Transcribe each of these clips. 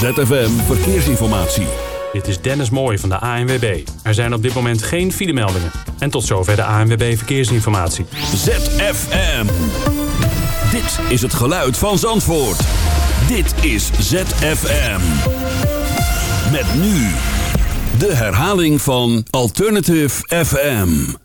ZFM Verkeersinformatie. Dit is Dennis Mooij van de ANWB. Er zijn op dit moment geen filemeldingen. En tot zover de ANWB Verkeersinformatie. ZFM. Dit is het geluid van Zandvoort. Dit is ZFM. Met nu de herhaling van Alternative FM.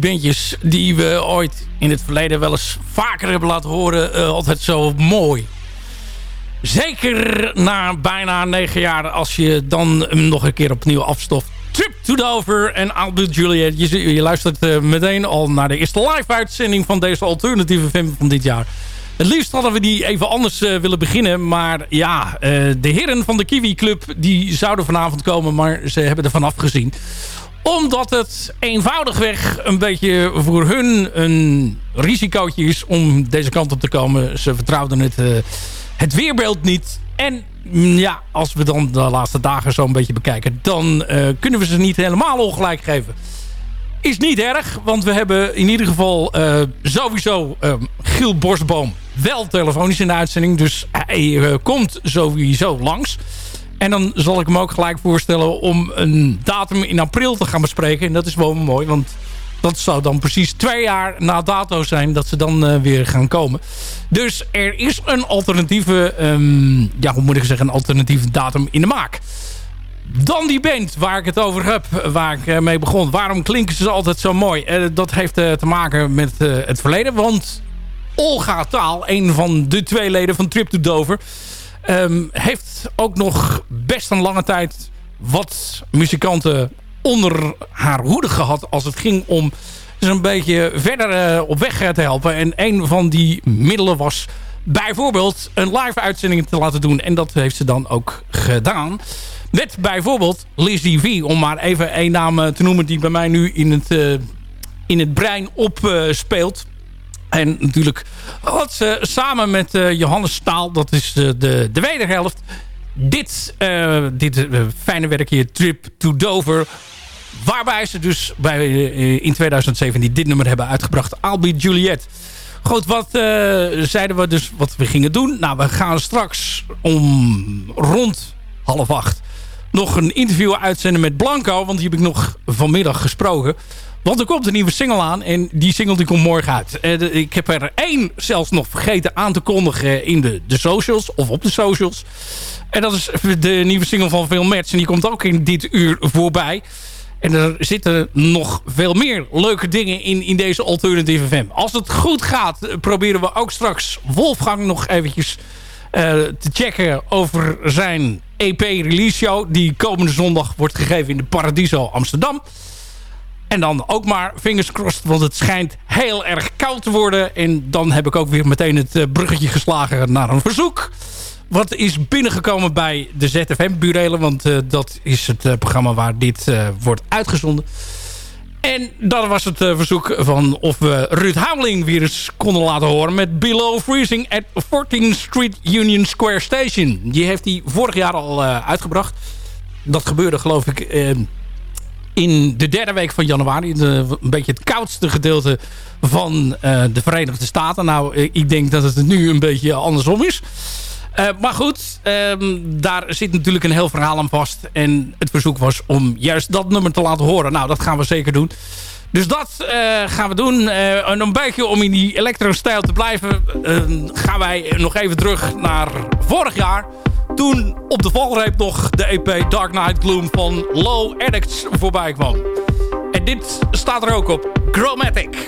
Die bandjes die we ooit in het verleden wel eens vaker hebben laten horen uh, altijd zo mooi. Zeker na bijna negen jaar als je dan hem nog een keer opnieuw afstoft. Trip to Dover en Albert Juliet. Je, luistert uh, meteen al naar de eerste live-uitzending van deze alternatieve film van dit jaar. Het liefst hadden we die even anders uh, willen beginnen. Maar ja, de heren van de Kiwi Club die zouden vanavond komen. Maar ze hebben er vanaf gezien. Omdat het eenvoudigweg een beetje voor hun een risicootje is om deze kant op te komen. Ze vertrouwden het, uh, het weerbeeld niet. En mm, ja, als we dan de laatste dagen zo een beetje bekijken... dan kunnen we ze niet helemaal ongelijk geven. Is niet erg, want we hebben in ieder geval uh, sowieso uh, Giel Borstboom wel telefonisch in de uitzending. Dus hij komt sowieso langs. En dan zal ik hem ook gelijk voorstellen om een datum in april te gaan bespreken. En dat is wel mooi, want dat zou dan precies twee jaar na dato zijn dat ze dan weer gaan komen. Dus er is een alternatieve, um, ja hoe moet ik zeggen, een alternatieve datum in de maak. Dan die band waar ik het over heb, waar ik mee begon. Waarom klinken ze altijd zo mooi? Uh, dat heeft te maken met het verleden. Want Olga Taal, een van de twee leden van Trip to Dover... Um, heeft ook nog best een lange tijd wat muzikanten onder haar hoede gehad... als het ging om ze een beetje verder op weg te helpen. En een van die middelen was bijvoorbeeld een live uitzending te laten doen. En dat heeft ze dan ook gedaan... Met bijvoorbeeld Lizzie V. Om maar even één naam te noemen die bij mij nu in het, in het brein opspeelt. Uh, en natuurlijk had ze samen met uh, Johannes Staal, dat is de, de wederhelft, dit, dit fijne werkje Trip to Dover. Waarbij ze dus bij, in 2017 dit nummer hebben uitgebracht. Be Juliet. Goed, wat zeiden we dus wat we gingen doen? Nou, we gaan straks om rond half acht nog een interview uitzenden met Blanco. Want die heb ik nog vanmiddag gesproken. Want er komt een nieuwe single aan. En die single die komt morgen uit. Uh, ik heb er één zelfs nog vergeten aan te kondigen in de, de socials. Of op de socials. En dat is de nieuwe single van Phil Metz. En die komt ook in dit uur voorbij. En er zitten nog veel meer leuke dingen in, in deze alternatieve FM. Als het goed gaat, proberen we ook straks Wolfgang nog eventjes uh, te checken over zijn EP-release show. Die komende zondag wordt gegeven in de Paradiso Amsterdam. En dan ook maar fingers crossed, want het schijnt heel erg koud te worden. En dan heb ik ook weer meteen het bruggetje geslagen naar een verzoek. Wat is binnengekomen bij de ZFM-burelen, want uh, dat is het uh, programma waar dit wordt uitgezonden. En dan was het verzoek van of we Ruud Hameling weer eens konden laten horen... met Below Freezing at 14th Street Union Square Station. Die heeft hij vorig jaar al uitgebracht. Dat gebeurde geloof ik in de derde week van januari. De, een beetje het koudste gedeelte van de Verenigde Staten. Nou, ik denk dat het nu een beetje andersom is. Uh, maar goed, um, daar zit natuurlijk een heel verhaal aan vast. En het verzoek was om juist dat nummer te laten horen. Nou, dat gaan we zeker doen. Dus dat uh, gaan we doen. En een beetje om in die electro-stijl te blijven... gaan wij nog even terug naar vorig jaar. Toen op de valreep nog de EP Dark Night Gloom van Low Addicts voorbij kwam. En dit staat er ook op. Chromatic.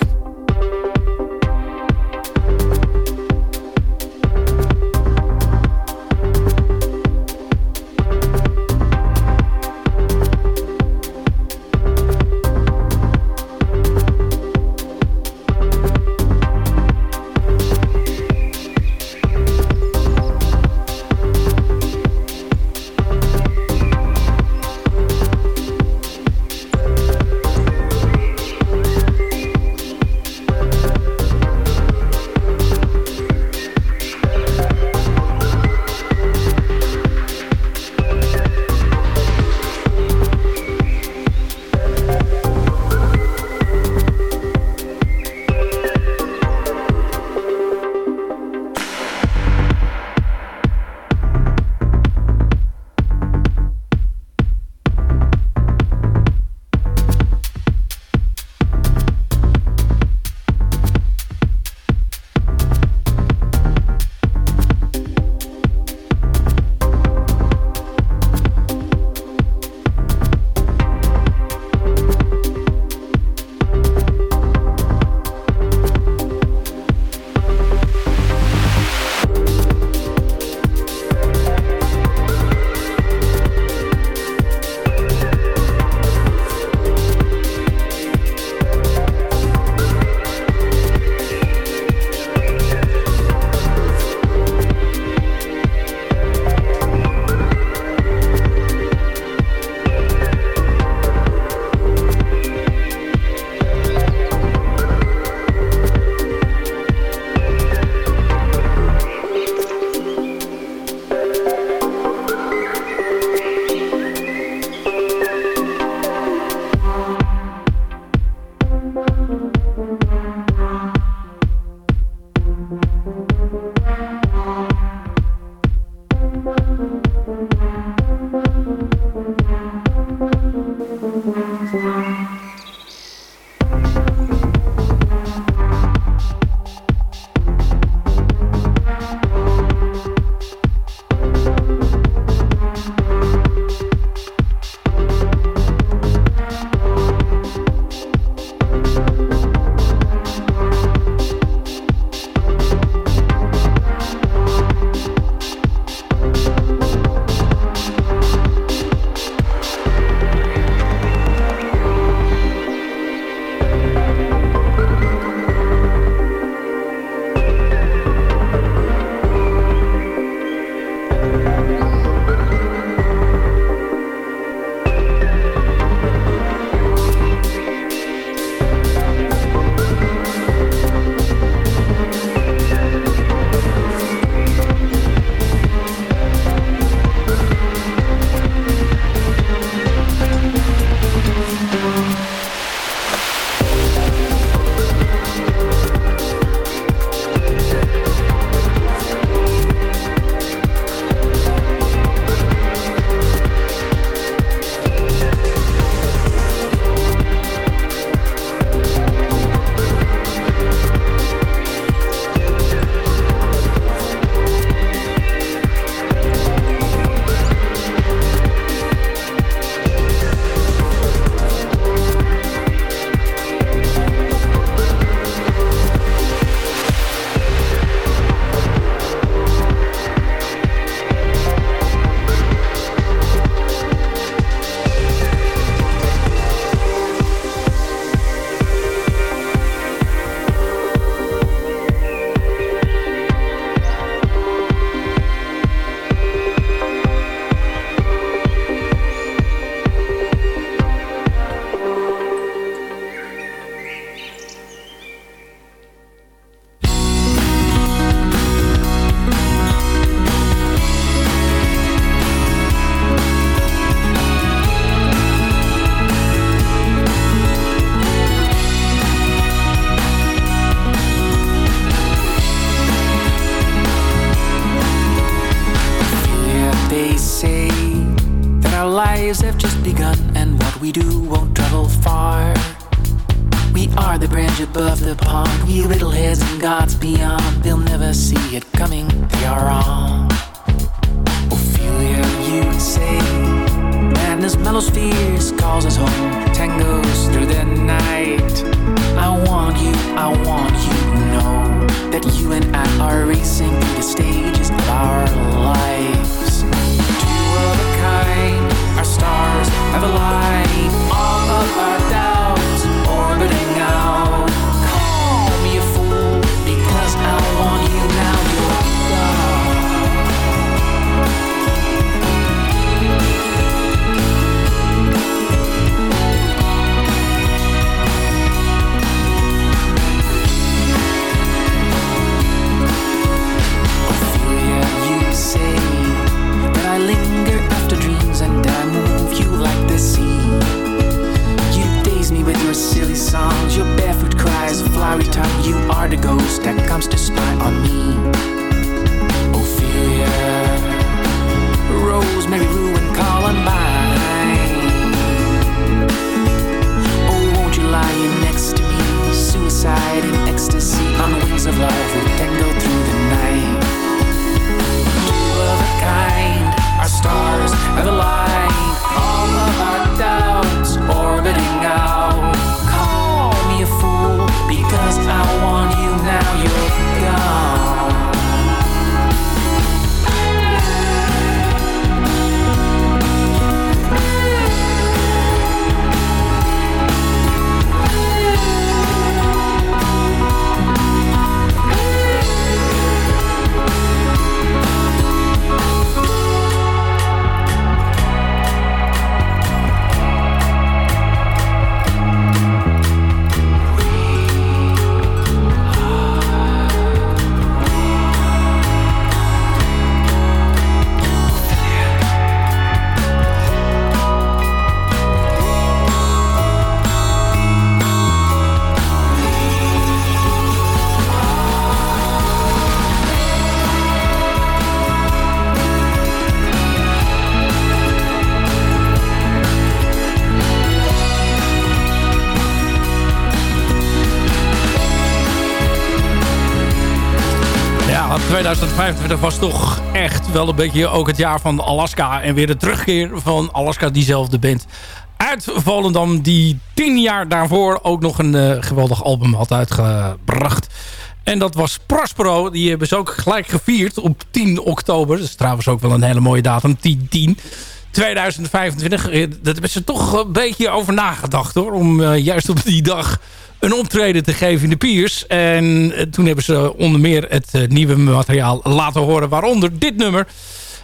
2025 was toch echt wel een beetje ook het jaar van Alaska. En weer de terugkeer van Alaska, diezelfde band uit Volendam. Die tien jaar daarvoor ook nog een eh, geweldig album had uitgebracht. En dat was Prospero. Die hebben ze ook gelijk gevierd op 10 oktober. Dat is trouwens ook wel een hele mooie datum. 10-10. 2025. Eh, Dat hebben ze toch een beetje over nagedacht hoor. Om eh, juist op die dag een optreden te geven in de Piers. En eh, toen hebben ze onder meer het eh, nieuwe materiaal laten horen. Waaronder dit nummer.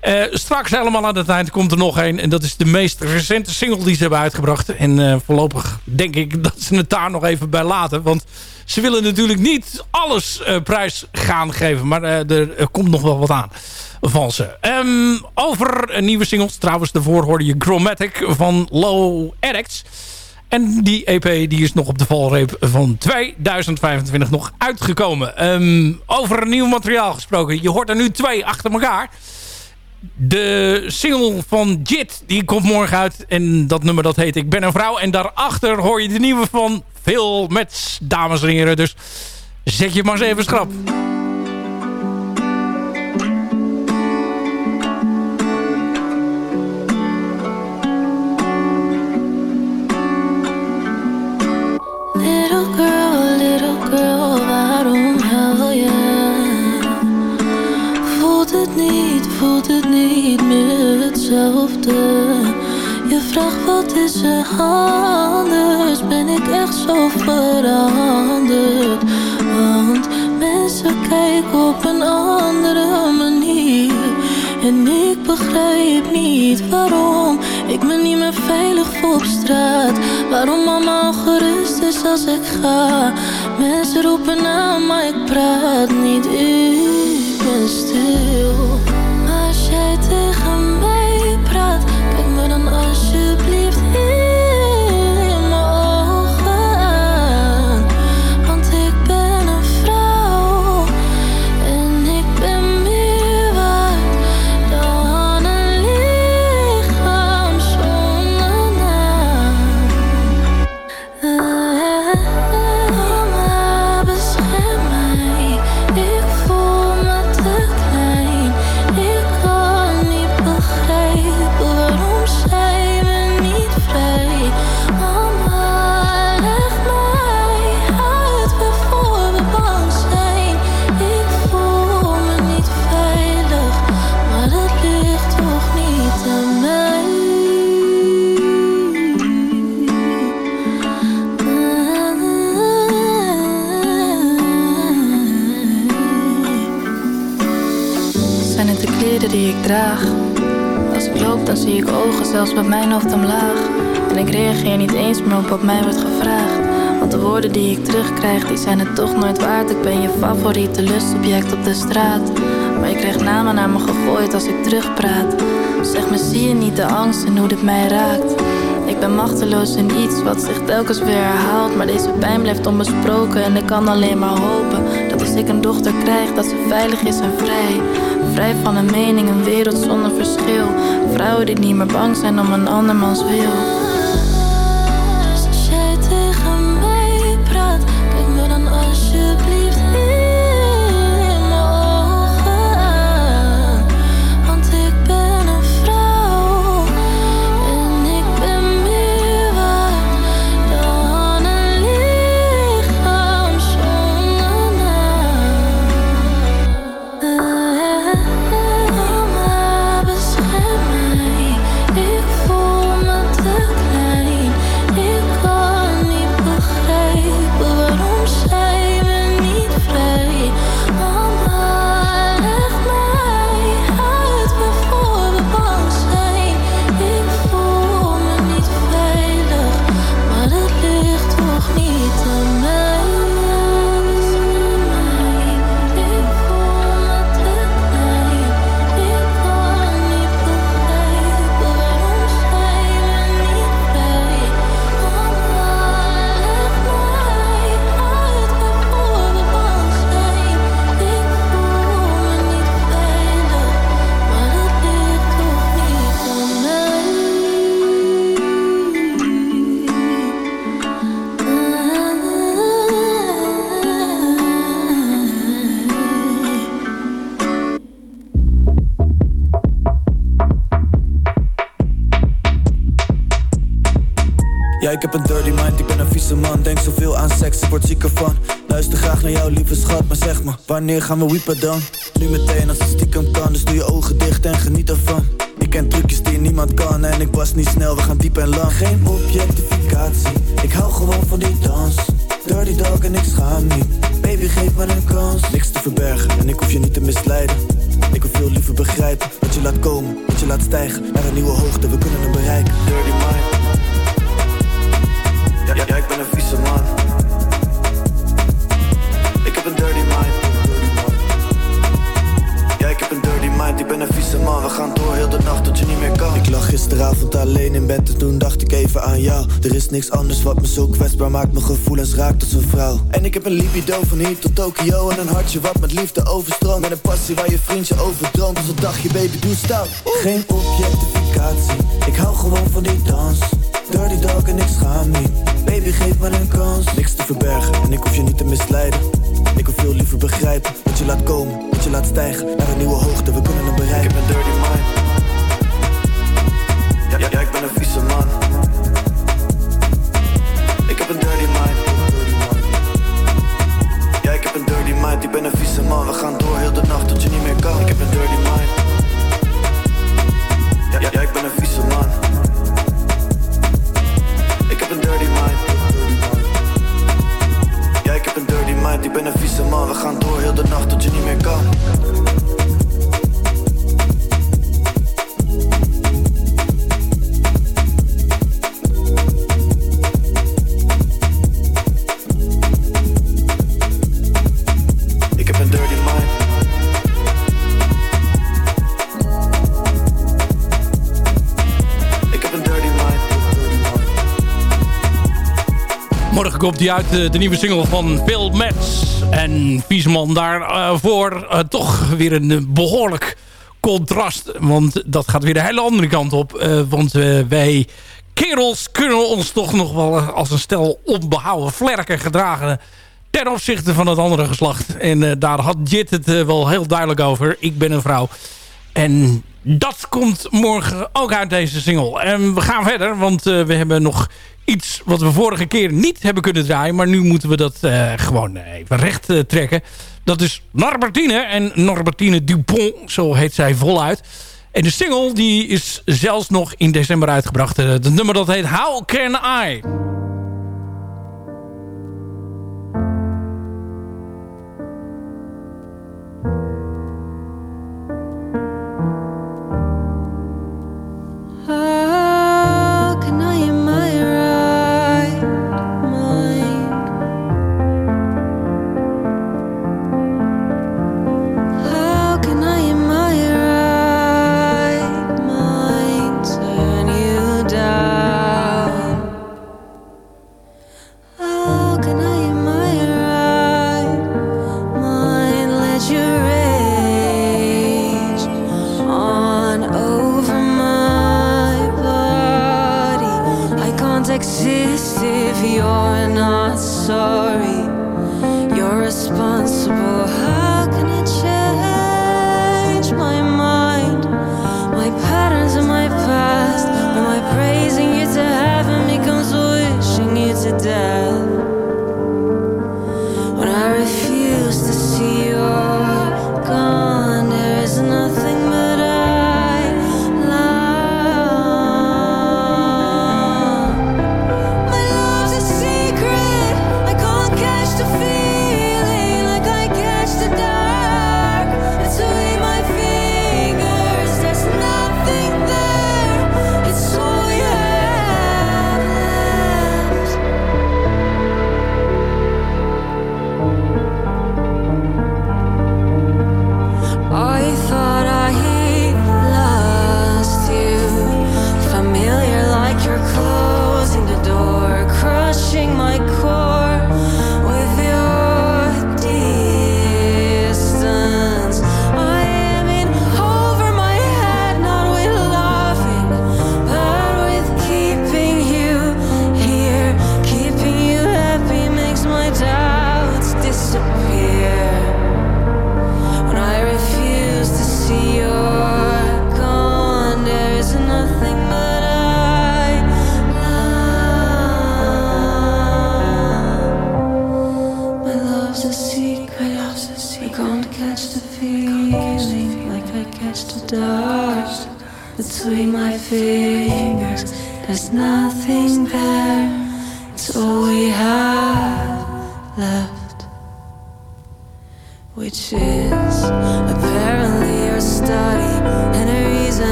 Eh, straks helemaal aan het eind komt er nog een. En dat is de meest recente single die ze hebben uitgebracht. En voorlopig denk ik dat ze het daar nog even bij laten. Want ze willen natuurlijk niet alles prijs gaan geven. Maar er, komt nog wel wat aan van ze. Ehm, over nieuwe singles. Trouwens, daarvoor hoorde je Chromatic van Low Addicts. En die EP die is nog op de valreep van 2025 nog uitgekomen. Ehm, over nieuw materiaal gesproken. Je hoort er nu twee achter elkaar. De single van Jit, die komt morgen uit. En dat nummer dat heet Ik ben een vrouw. En daarachter hoor je de nieuwe van Phil Mets, dames en heren. Dus zet je maar eens even schrap. Niet meer hetzelfde? Je vraagt wat is er anders? Ben ik echt zo veranderd? Want mensen kijken op een andere manier En ik begrijp niet waarom ik me niet meer veilig voel op straat Waarom mama gerust is als ik ga Mensen roepen aan, maar ik praat niet Ik ben stil tegen mij mijn hoofd omlaag. En ik reageer niet eens meer op wat mij wordt gevraagd. Want de woorden die ik terugkrijg, die zijn het toch nooit waard. Ik ben je favoriete lustobject op de straat. Maar je krijgt namen naar me gegooid als ik terugpraat. Zeg me, zie je niet de angst en hoe dit mij raakt? Ik ben machteloos in iets wat zich telkens weer herhaalt. Maar deze pijn blijft onbesproken en ik kan alleen maar hopen dat als ik een dochter krijg, dat ze veilig is en vrij. Vrij van een mening, een wereld zonder verschil. Vrouwen die niet meer bang zijn om een andermans wil. Wanneer gaan we wiepen dan? Nu meteen als het stiekem kan Dus doe je ogen dicht en geniet ervan Ik ken trucjes die niemand kan En ik was niet snel, we gaan diep en lang Geen objectificatie, niks anders wat me zo kwetsbaar maakt. Mijn gevoelens raakt als een vrouw. En ik heb een libido van hier tot Tokio. En een hartje wat met liefde overstroomt. Met een passie waar je vriendje over droomt. Dus wat dacht je, baby, doe stout. Geen objectificatie, ik hou gewoon van die dans. Dirty dog en ik schaam niet Baby geef me een kans Niks te verbergen en ik hoef je niet te misleiden Ik wil veel liever begrijpen Wat je laat komen, wat je laat stijgen Naar een nieuwe hoogte, we kunnen hem bereiken Ik heb een dirty mind Ja, ja, ja ik ben een vieze man heb een dirty mind. Ja, ik heb een dirty mind. Ik ben een vieze man. We gaan door heel de nacht tot je niet meer kan. Ik heb een dirty mind. Ja, ja, ja ik ben een vieze man. Ik heb een dirty mind. Ja, ik heb een dirty mind, ik ben een vieze man. We gaan door heel de nacht tot je niet meer kan. Komt die uit, eh, de nieuwe single van Phil Metz. En Viesman daarvoor uh, toch weer een eh, behoorlijk contrast. Want dat gaat weer de hele andere kant op. Eh, want eh, wij kerels kunnen ons toch nog wel eh, als een stel onbehouden vlerken gedragen... ten opzichte van het andere geslacht. En eh, daar had Jit het eh, wel heel duidelijk over. Ik ben een vrouw. En dat komt morgen ook uit deze single. En we gaan verder, want eh, we hebben nog iets wat we vorige keer niet hebben kunnen draaien. Maar nu moeten we dat eh, gewoon even recht eh, trekken. Dat is Norbertine en Norbertine Dupont, zo heet zij voluit. En de single die is zelfs nog in december uitgebracht. Eh, Het nummer dat heet How Can I?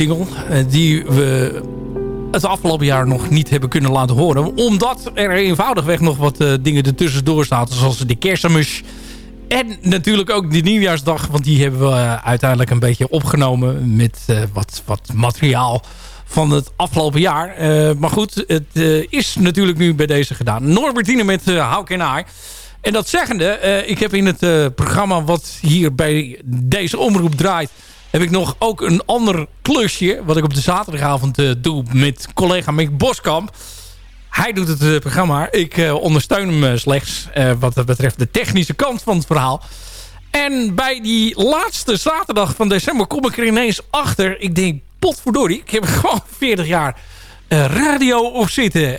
Eh, die we het afgelopen jaar nog niet hebben kunnen laten horen. Omdat er eenvoudigweg nog wat eh, dingen ertussendoor zaten. Zoals de kerstmis. En natuurlijk ook de nieuwjaarsdag. Want die hebben we eh, uiteindelijk een beetje opgenomen. Met wat, wat materiaal van het afgelopen jaar. Maar goed, het is natuurlijk nu bij deze gedaan. Norbertine met uh, Can I? En dat zeggende, ik heb in het programma wat hier bij deze omroep draait... heb ik nog ook een ander klusje... wat ik op de zaterdagavond eh, doe met collega Mick Boskamp. Hij doet het eh, programma. Ik eh, ondersteun hem slechts wat dat betreft de technische kant van het verhaal. En bij die laatste zaterdag van december kom ik er ineens achter. Ik denk, potverdorie, ik heb gewoon 40 jaar radio op zitten.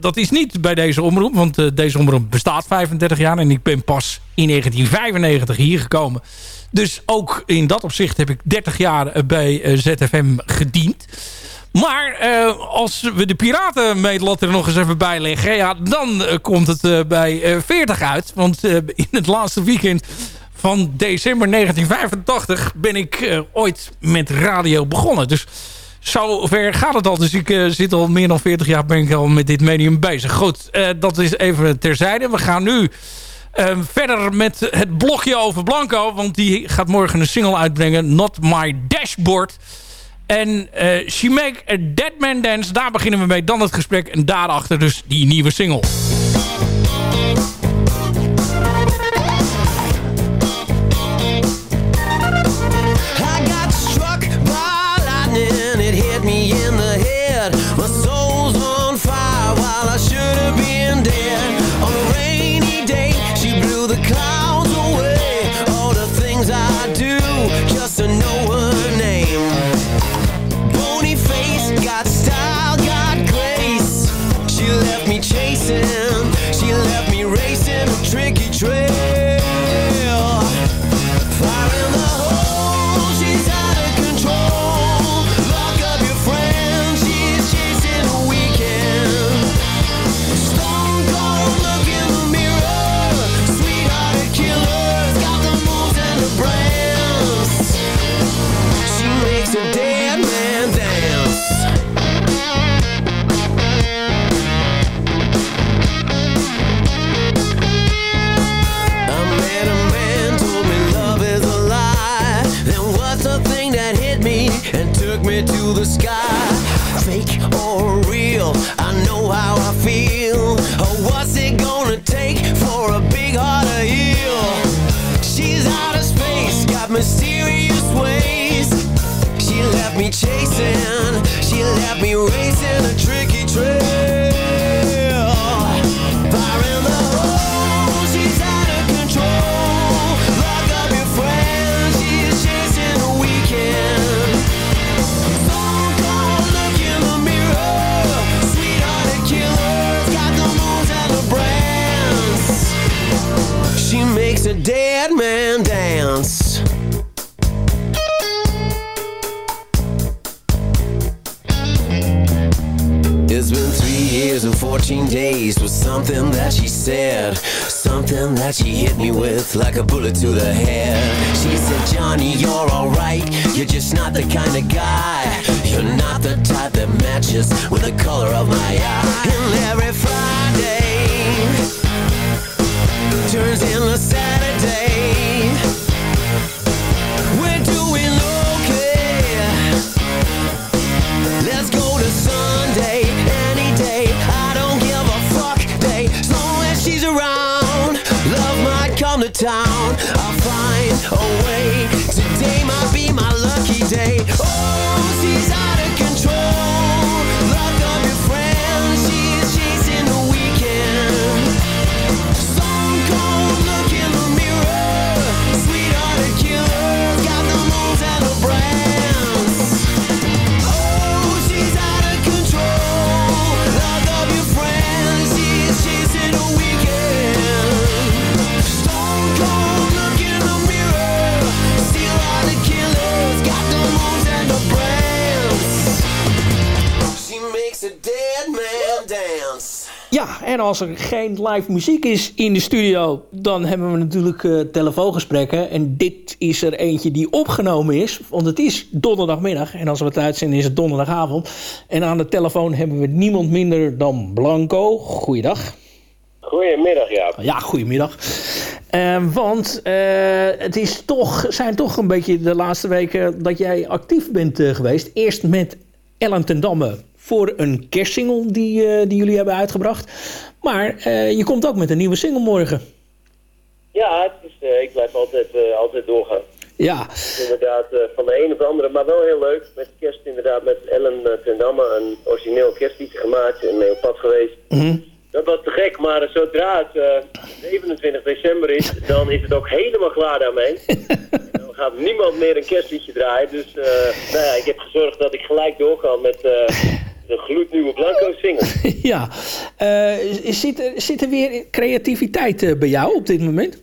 Dat is niet bij deze omroep, want deze omroep bestaat 35 jaar. En ik ben pas in 1995 hier gekomen. Dus ook in dat opzicht heb ik 30 jaar eh, bij eh, ZFM gediend. Maar eh, als we de piratenmeetlat er nog eens even bij leggen... Ja, dan komt het bij eh, 40 uit. Want in het laatste weekend van december 1985 ben ik ooit met radio begonnen. Dus zover gaat het al. Dus ik zit al meer dan 40 jaar ben ik al met dit medium bezig. Goed, dat is even terzijde. We gaan nu eh, verder met het blokje over Blanco. Want die gaat morgen een single uitbrengen. Not My Dashboard. En eh, She Make a Dead Man Dance. Daar beginnen we mee. Dan het gesprek. En daarachter dus die nieuwe single. En als er geen live muziek is in de studio, dan hebben we natuurlijk eh, telefoongesprekken. En dit is er eentje die opgenomen is, want het is donderdagmiddag. En als we het uitzenden is het donderdagavond. En aan de telefoon hebben we niemand minder dan Blanco. Goeiedag. Goedemiddag, Jaap. Ja, goedemiddag. Eh, want eh, het is toch, zijn toch een beetje de laatste weken dat jij actief bent geweest. Eerst met Ellen ten Damme voor een kerstsingle die, die jullie hebben uitgebracht. Maar eh, je komt ook met een nieuwe single morgen. Ja, het is, eh, ik blijf altijd, eh, altijd doorgaan. Ja, Inderdaad, eh, van de een op de andere, maar wel heel leuk. Met kerst inderdaad, met Ellen uh, ten Damme een origineel kerstliedje gemaakt en mee op pad geweest. Mhm. Dat was te gek, maar zodra het eh, 27 december is, dan is het ook helemaal klaar daarmee. dan gaat niemand meer een kerstliedje draaien. Dus nou ja, ik heb gezorgd dat ik gelijk door kan met de gloednieuwe Blanco single. ja. Eh, zit, er, zit er weer creativiteit eh, bij jou op dit moment?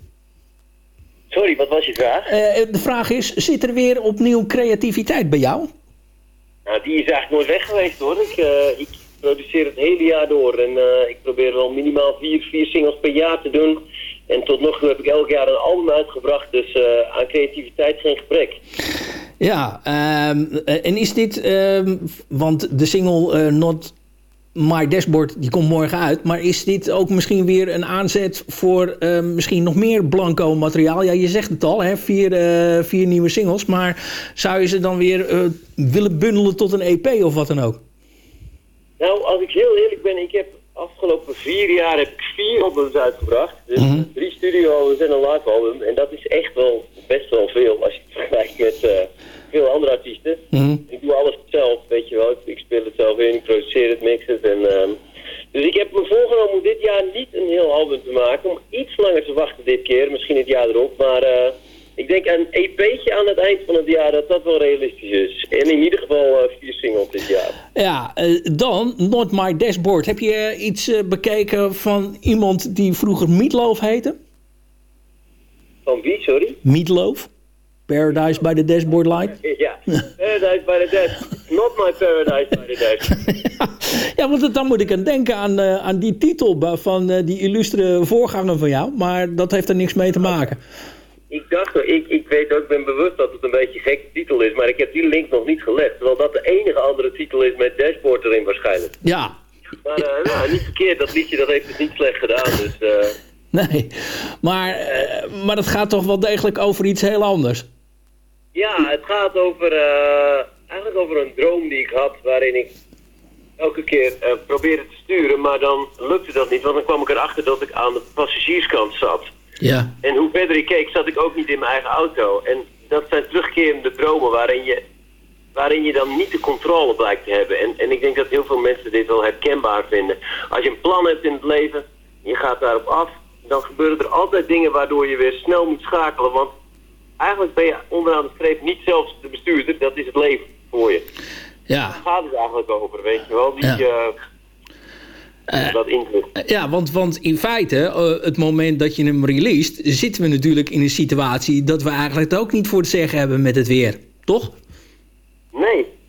Sorry, wat was je vraag? Eh, de vraag is, zit er weer opnieuw creativiteit bij jou? Nou, die is eigenlijk nooit weg geweest hoor. Ik, eh, ik produceer het hele jaar door en ik probeer wel minimaal vier, vier singles per jaar te doen. En tot nog toe heb ik elk jaar een album uitgebracht, dus aan creativiteit geen gebrek. Ja, ehm, eh, en is dit, ehm, want de single eh, Not My Dashboard die komt morgen uit, maar is dit ook misschien weer een aanzet voor ehm, misschien nog meer blanco materiaal? Ja, je zegt het al, hè, vier, eh, vier nieuwe singles, maar zou je ze dan weer willen bundelen tot een EP of wat dan ook? Nou, als ik heel eerlijk ben, ik heb afgelopen vier jaar heb ik vier albums uitgebracht. Dus Mhm. drie studio-albums en een live album. En dat is echt wel best wel veel als je het vergelijkt met eh, veel andere artiesten. Mhm. Ik doe alles zelf, weet je wel. Ik, ik speel het zelf in, ik produceer het, mix het. En, ehm, dus ik heb me voorgenomen om dit jaar niet een heel album te maken. Om iets langer te wachten dit keer, misschien het jaar erop. Maar eh, ik denk een EP'tje aan het eind van het jaar dat dat wel realistisch is. En in ieder geval eh, vier singles dit jaar. Ja, dan Not My Dashboard. Heb je iets bekeken van iemand die vroeger Meatloaf heette? Van wie, sorry? Meatloaf? Paradise by the Dashboard Light? Ja, Paradise by the Dash. Not my Paradise by the Dash. Ja, want dan moet ik aan denken aan, eh, aan die titel van eh, die illustre voorganger van jou. Maar dat heeft er niks mee te maken. Ik dacht, ik, ik weet ook, ik ben bewust dat het een beetje een gekke titel is, maar ik heb die link nog niet gelegd. Terwijl dat de enige andere titel is met Dashboard erin waarschijnlijk. Ja, Maar eh, nou, niet verkeerd, dat liedje dat heeft het niet slecht gedaan. Dus nee. Maar, eh, maar het gaat toch wel degelijk over iets heel anders. ja, het gaat over, eh, eigenlijk over een droom die ik had, waarin ik elke keer eh, probeerde te sturen, maar dan lukte dat niet. Want dan kwam ik erachter dat ik aan de passagierskant zat. Ja. En hoe verder ik keek, zat ik ook niet in mijn eigen auto. En dat zijn terugkerende dromen waarin je, waarin je dan niet de controle blijkt te hebben. En, en ik denk dat heel veel mensen dit wel herkenbaar vinden. Als je een plan hebt in het leven, je gaat daarop af, dan gebeuren er altijd dingen waardoor je weer snel moet schakelen. Want eigenlijk ben je onderaan de streep niet zelfs de bestuurder, dat is het leven voor je. Ja. Daar gaat het eigenlijk over, weet je wel. Die, Ja. eh, dat invloed. Ja, want, want in feite, eh, het moment dat je hem released... zitten we natuurlijk in een situatie... dat we eigenlijk het ook niet voor te zeggen hebben met het weer. Toch?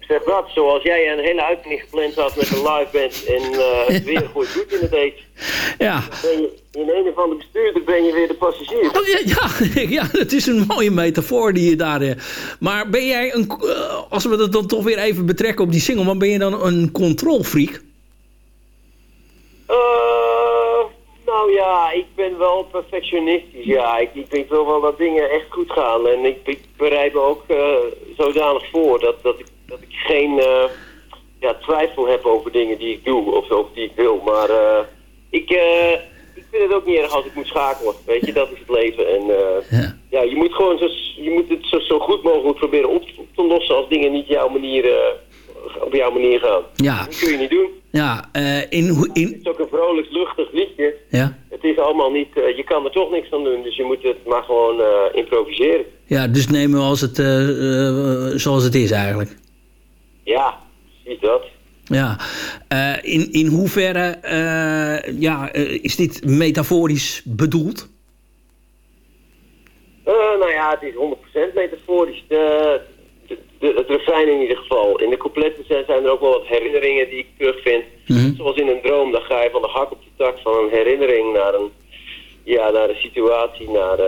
Zeg dat. Zoals jij een hele uitzending gepland had met een live band en eh, het weer goed in het eten. Ja. Je, in een of andere bestuurder ben je weer de passagier. Oh, ja, ja, ja, het is een mooie metafoor die je daar... eh, maar ben jij een... eh, als we dat dan toch weer even betrekken op die single... maar ben je dan een controlfreak? Eh, nou ja, ik ben wel perfectionistisch. Ja, ik, ik, ik wil wel dat dingen echt goed gaan. En ik, ik bereid me ook eh, zodanig voor dat, dat, ik, dat ik geen eh, ja, twijfel heb over dingen die ik doe of, of die ik wil. Maar eh, ik, eh, ik vind het ook niet erg als ik moet schakelen. Weet je, dat is het leven. En eh, ja. je moet gewoon zo, je moet het zo, zo goed mogelijk proberen op te lossen als dingen niet jouw manier, op jouw manier gaan. Ja. Dat kun je niet doen. Ja, eh, in, in, Het is ook een vrolijk, luchtig liedje. ja. Het is allemaal niet, je kan er toch niks aan doen, dus je moet het maar gewoon improviseren. ja, dus nemen we als het, zoals het is eigenlijk. Ja, precies dat. Ja. Eh, in, in hoeverre eh, ja, eh, is dit metaforisch bedoeld? Nou ja, het is 100% metaforisch. De, de, de- het refrein in ieder geval. In de coupletten zijn, zijn er ook wel wat herinneringen die ik terugvind. Zoals in een droom, dan ga je van de hak op de tak van een herinnering naar een, ja, naar een situatie, naar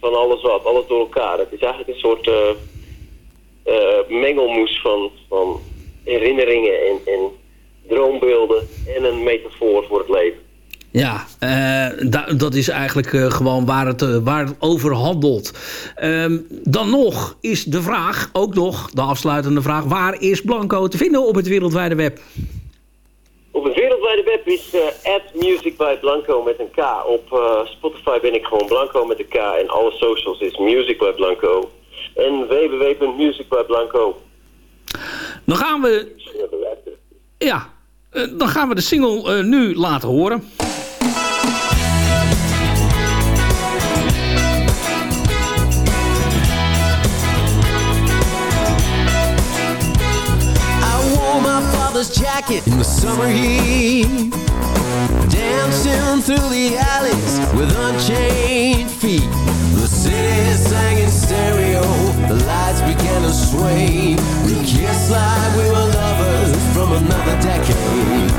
van alles wat, alles door elkaar. Het is eigenlijk een soort mengelmoes van, van herinneringen en, en droombeelden en een metafoor voor het leven. Ja, eh, da- dat is eigenlijk eh, gewoon waar het, eh, waar het over handelt. Ehm, dan nog is de vraag, ook nog de afsluitende vraag... waar is Blanco te vinden op het wereldwijde web? Op het wereldwijde web is eh Music by Blanco met een K. Op eh, Spotify ben ik gewoon Blanco met een K. En alle socials is Music by Blanco. En www.musicbyblanco. Dan gaan we, ja, eh, dan gaan we de single eh, nu laten horen. I wore my father's jacket in the summer heat Dancing through the alleys with unchained feet city sang in stereo, the lights began to sway. We kissed like we were lovers from another decade.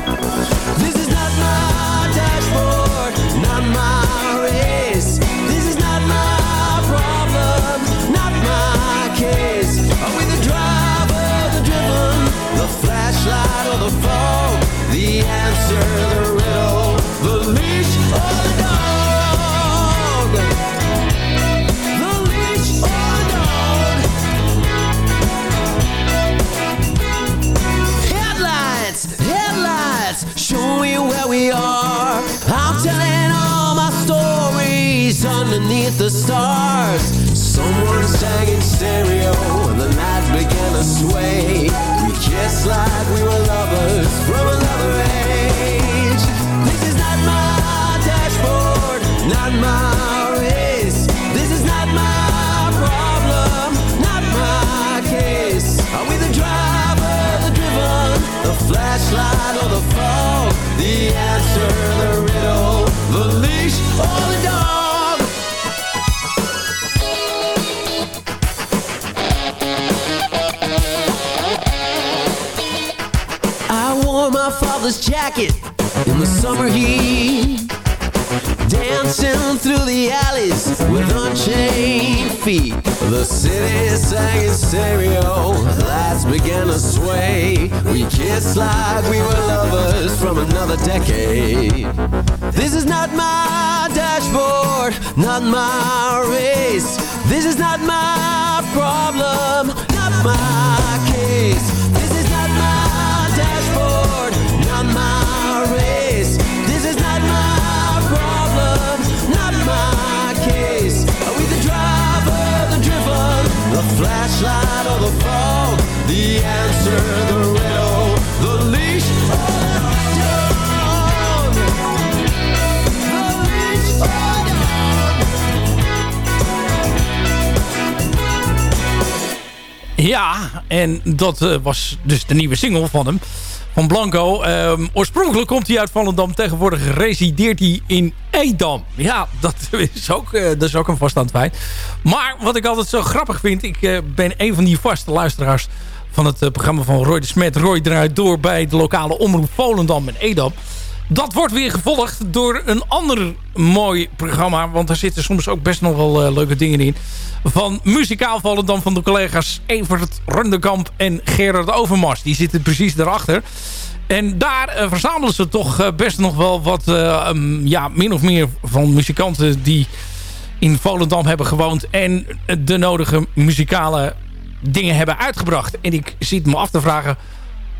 This is not my dashboard, not my race This is not my problem, not my case. Are we the driver, the driven, the flashlight or the? Underneath the stars. Someone sang in stereo, and the night began to sway. We kissed like we were lovers from another age. This is not my dashboard, not my father's jacket in the summer heat. Dancing through the alleys with unchained feet. The city sang in stereo, lights began to sway. We kissed like we were lovers from another decade. This is not my dashboard, not my race. This is not my problem, not my case flashlight or the fog, the answer, the riddle, the leash or Ja, en dat eh, was dus de nieuwe single van hem. Van Blanco. Ehm, oorspronkelijk komt hij uit Volendam. Tegenwoordig resideert hij in Edam. Ja, dat is ook, eh, dat is ook een vaststaand feit. Maar wat ik altijd zo grappig vind... Ik eh, ben een van die vaste luisteraars van het programma van Roy de Smet. Roy draait door bij de lokale omroep Volendam en Edam. Dat wordt weer gevolgd door een ander mooi programma. Want daar zitten soms ook best nog wel leuke dingen in van Muzikaal Volendam van de collega's Evert Rundekamp en Gerard Overmars. Die zitten precies daarachter. En daar uh, verzamelen ze toch uh, best nog wel wat, um, ja, min of meer van muzikanten die in Volendam hebben gewoond en de nodige muzikale dingen hebben uitgebracht. En ik zit me af te vragen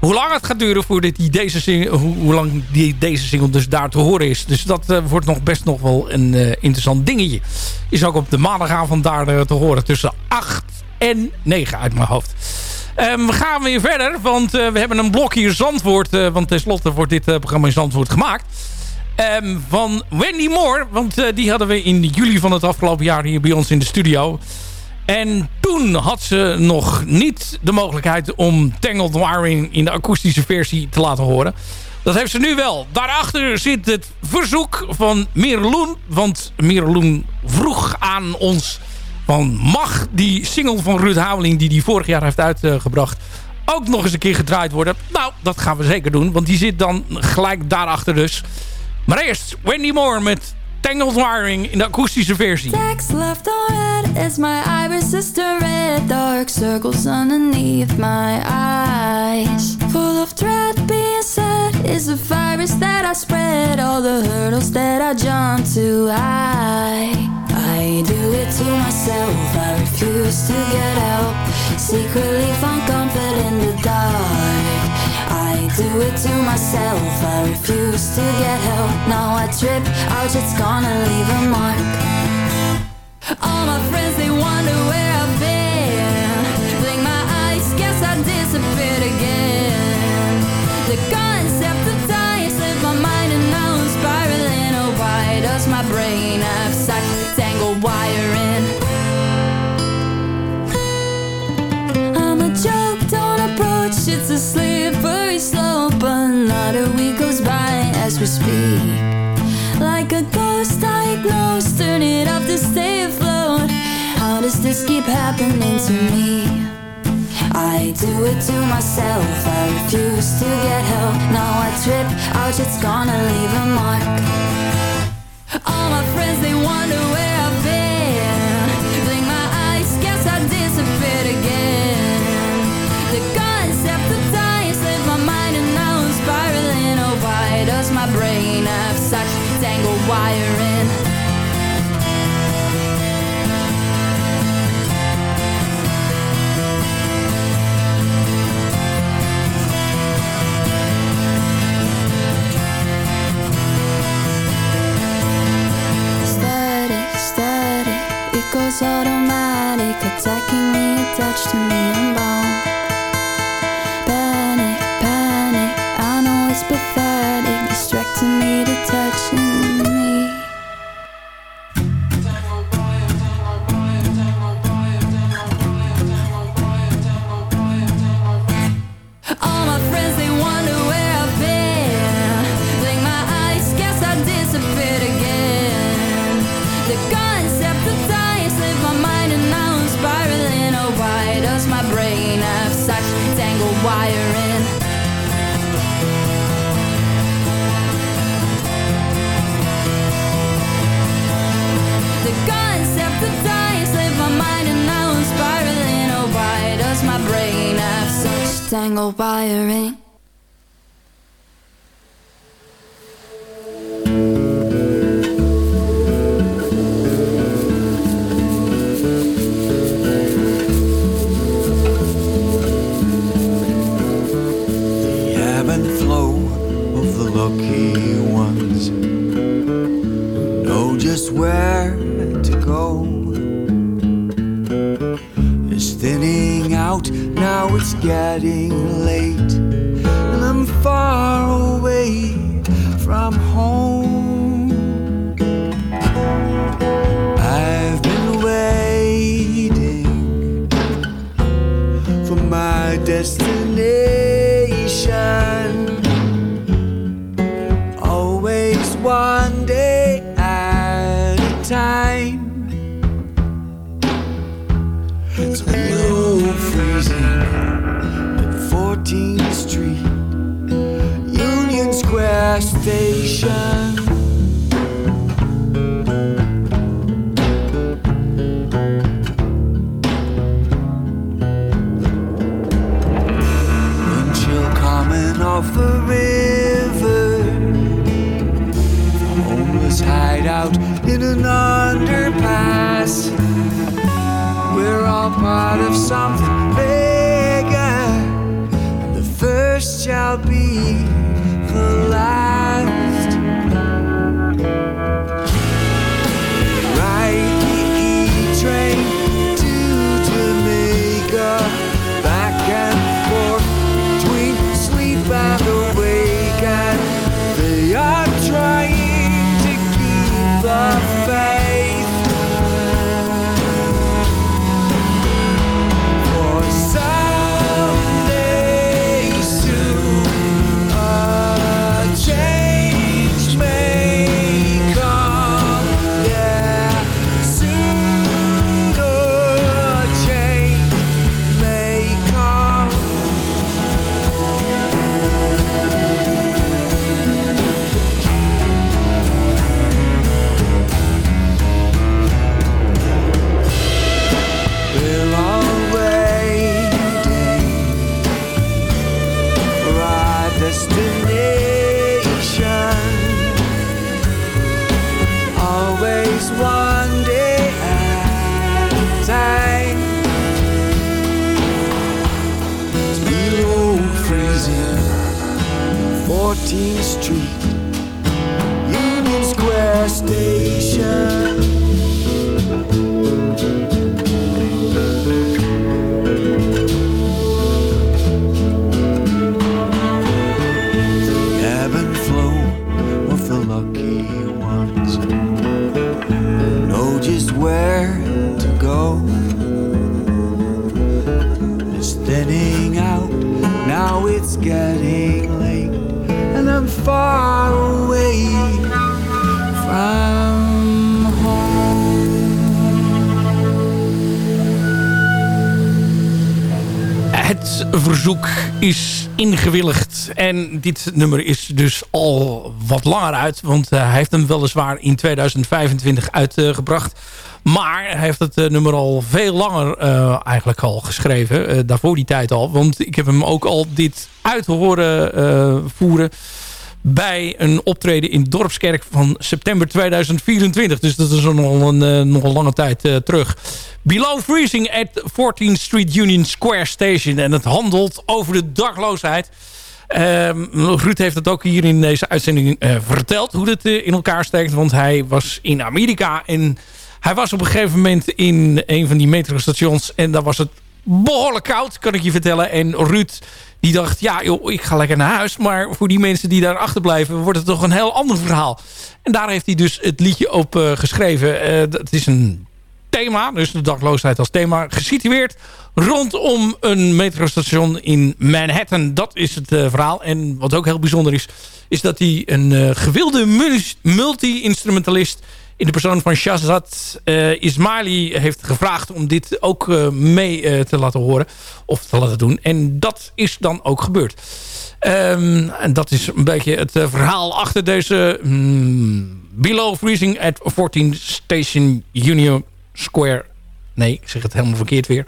hoe lang het gaat duren voordat die deze single, hoe, lang die, deze single dus daar te horen is. Dus dat uh, wordt nog best nog wel een uh, interessant dingetje. Is ook op de maandagavond daar uh, te horen tussen 8 en 9 uit mijn hoofd. Um, we gaan weer verder, want we hebben een blok hier Zandvoort. want tenslotte wordt dit programma in Zandvoort gemaakt. Um, van Wendy Moore, want die hadden we in juli van het afgelopen jaar hier bij ons in de studio. En toen had ze nog niet de mogelijkheid om Tangled Wiring in de akoestische versie te laten horen. Dat heeft ze nu wel. Daarachter zit het verzoek van Meerloen. Want Meerloen vroeg aan ons van mag die single van Ruud Houweling die hij vorig jaar heeft uitgebracht ook nog eens een keer gedraaid worden. Nou, dat gaan we zeker doen. Want die zit dan gelijk daarachter dus. Maar eerst Wendy Moore met Tangled Wiring in de akoestische versie. Text left on red is my iris sister red. Dark circles underneath my eyes. Full of dread being said is the virus that I spread. All the hurdles that I jump too high I do it to myself, I refuse to get help Secretly find comfort in the dark do it to myself, I refuse to get help. Now I trip, ouch, it's gonna leave a mark. All my friends, they wonder where I've been. Blink my eyes, guess I disappeared we speak. Like a ghost diagnosed, turn it off to stay afloat. How does this keep happening to me? I do it to myself, I refuse to get help. Now I trip, ouch, it's gonna leave a mark. All my friends, they wonder where automatic. Attacking me, attached to me, I'm bound tangled En dit nummer is dus al wat langer uit. Want eh, hij heeft hem weliswaar in 2025 uitgebracht. maar hij heeft het eh, nummer al veel langer eh, eigenlijk al geschreven. daarvoor die tijd al. Want ik heb hem ook al dit uit horen voeren bij een optreden in Dorpskerk van september 2024. Dus dat is al een, nog een lange tijd terug. Below Freezing at 14th Street Union Square Station. En het handelt over de dakloosheid. Ehm, Ruud heeft het ook hier in deze uitzending eh, verteld. Hoe het eh, in elkaar steekt. Want hij was in Amerika. En hij was op een gegeven moment in een van die metrostations. En daar was het behoorlijk koud, kan ik je vertellen. En Ruud die dacht, ja ik ga lekker naar huis. Maar voor die mensen die daar achterblijven... wordt het toch een heel ander verhaal. En daar heeft hij dus het liedje op eh, geschreven. Het is een thema, dus de dakloosheid als thema... gesitueerd rondom een metrostation in Manhattan. Dat is het eh, verhaal. En wat ook heel bijzonder is... is dat hij een eh, gewilde mu- multi-instrumentalist... in de persoon van Shazad eh Ismaili heeft gevraagd... om dit ook mee te laten horen. Of te laten doen. En dat is dan ook gebeurd. Ehm, en dat is een beetje het verhaal achter deze... mm, Below Freezing at 14 Station Union Square. Nee, ik zeg het helemaal verkeerd weer.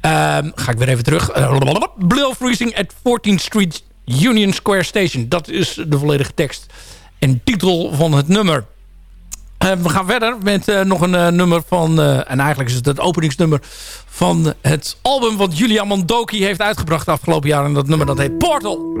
Ehm, ga ik weer even terug. Eh, Below Freezing at 14th Street Union Square Station. Dat is de volledige tekst en titel van het nummer. Eh, we gaan verder met eh, nog een eh, nummer van... eh, en eigenlijk is het het openingsnummer van het album... wat Julia Mondoki heeft uitgebracht afgelopen jaar. En dat nummer dat heet Portal.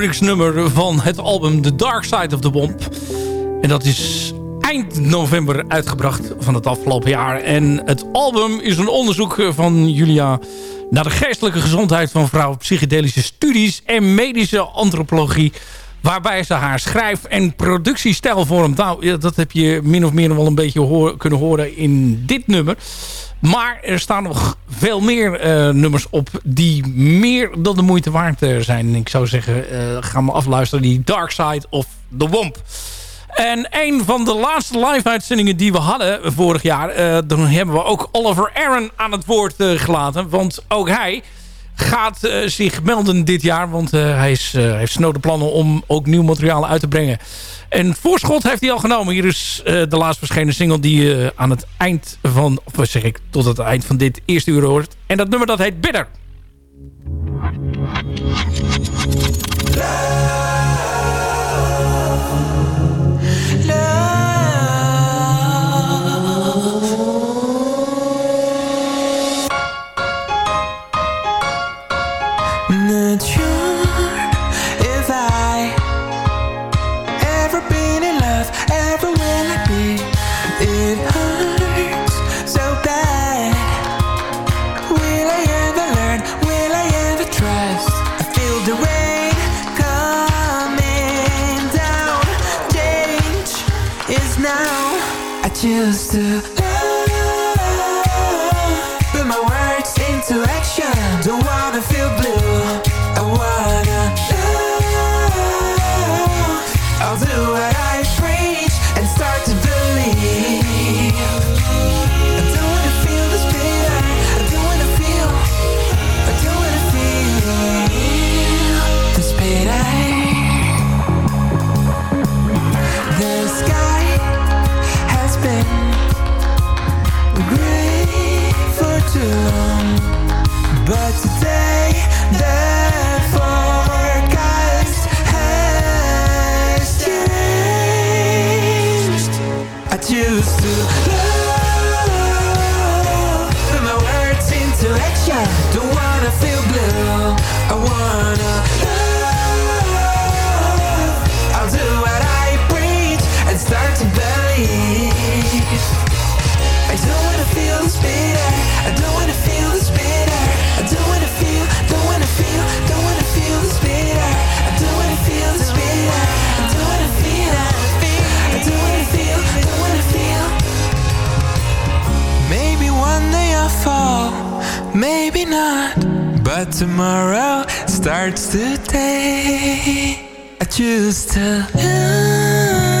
Openingsnummer van het album The Dark Side of the Bomb. En dat is eind november uitgebracht van het afgelopen jaar. En het album is een onderzoek van Julia naar de geestelijke gezondheid van vrouwen, psychedelische studies en medische antropologie. Waarbij ze haar schrijf- en productiestijl vormt. Nou, dat heb je min of meer wel een beetje kunnen horen in dit nummer. Maar er staan nog veel meer eh, nummers op die meer dan de moeite waard eh, zijn. Ik zou zeggen, uh, ga maar afluisteren. Die Dark Side of the Womp. En een van de laatste live-uitzendingen die we hadden vorig jaar... dan hebben we ook Oliver Aaron aan het woord gelaten. Want ook hij gaat zich melden dit jaar. Want hij is, heeft snode plannen om ook nieuw materiaal uit te brengen. En voorschot heeft hij al genomen. Hier is uh, de laatst verschenen single die je uh, aan het eind van... of zeg ik, tot het eind van dit eerste uur hoort. En dat nummer dat heet Bitter. Not. But tomorrow starts today. I choose to love.